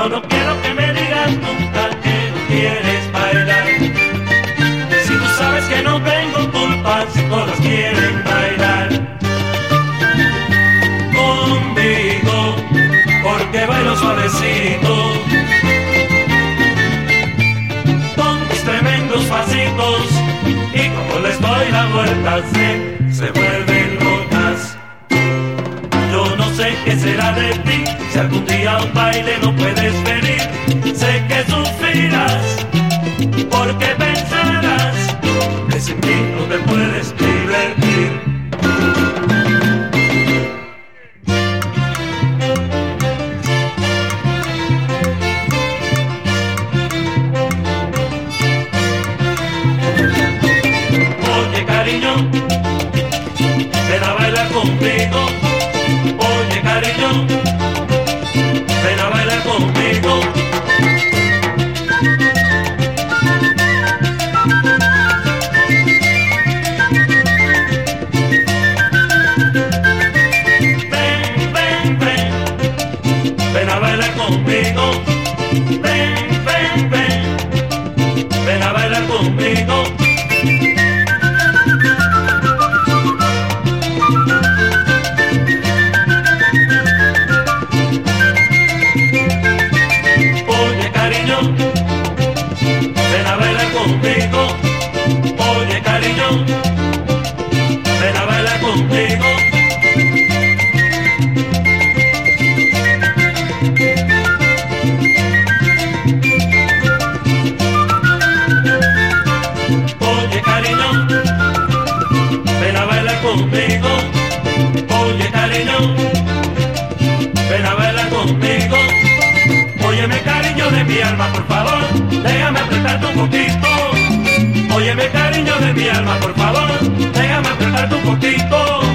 Yo no quiero que me digas nunca que no quieres bailar. Si tú sabes que no tengo culpas, si todas quieren bailar. Conmigo, porque bailo suavecito. Con mis tremendos pasitos y como les doy la vuelta, se, se vuelven locas. Yo no sé qué será de ti si algún día un baile no puedes venir. Sé que sufrirás porque pensarás que sin mí no te puedes divertir. Ven, ven, ven, ven a bailar conmigo. Mi alma, por favor, déjame apretarte un poquito. Óyeme cariño de mi alma, por favor, déjame apretarte un poquito.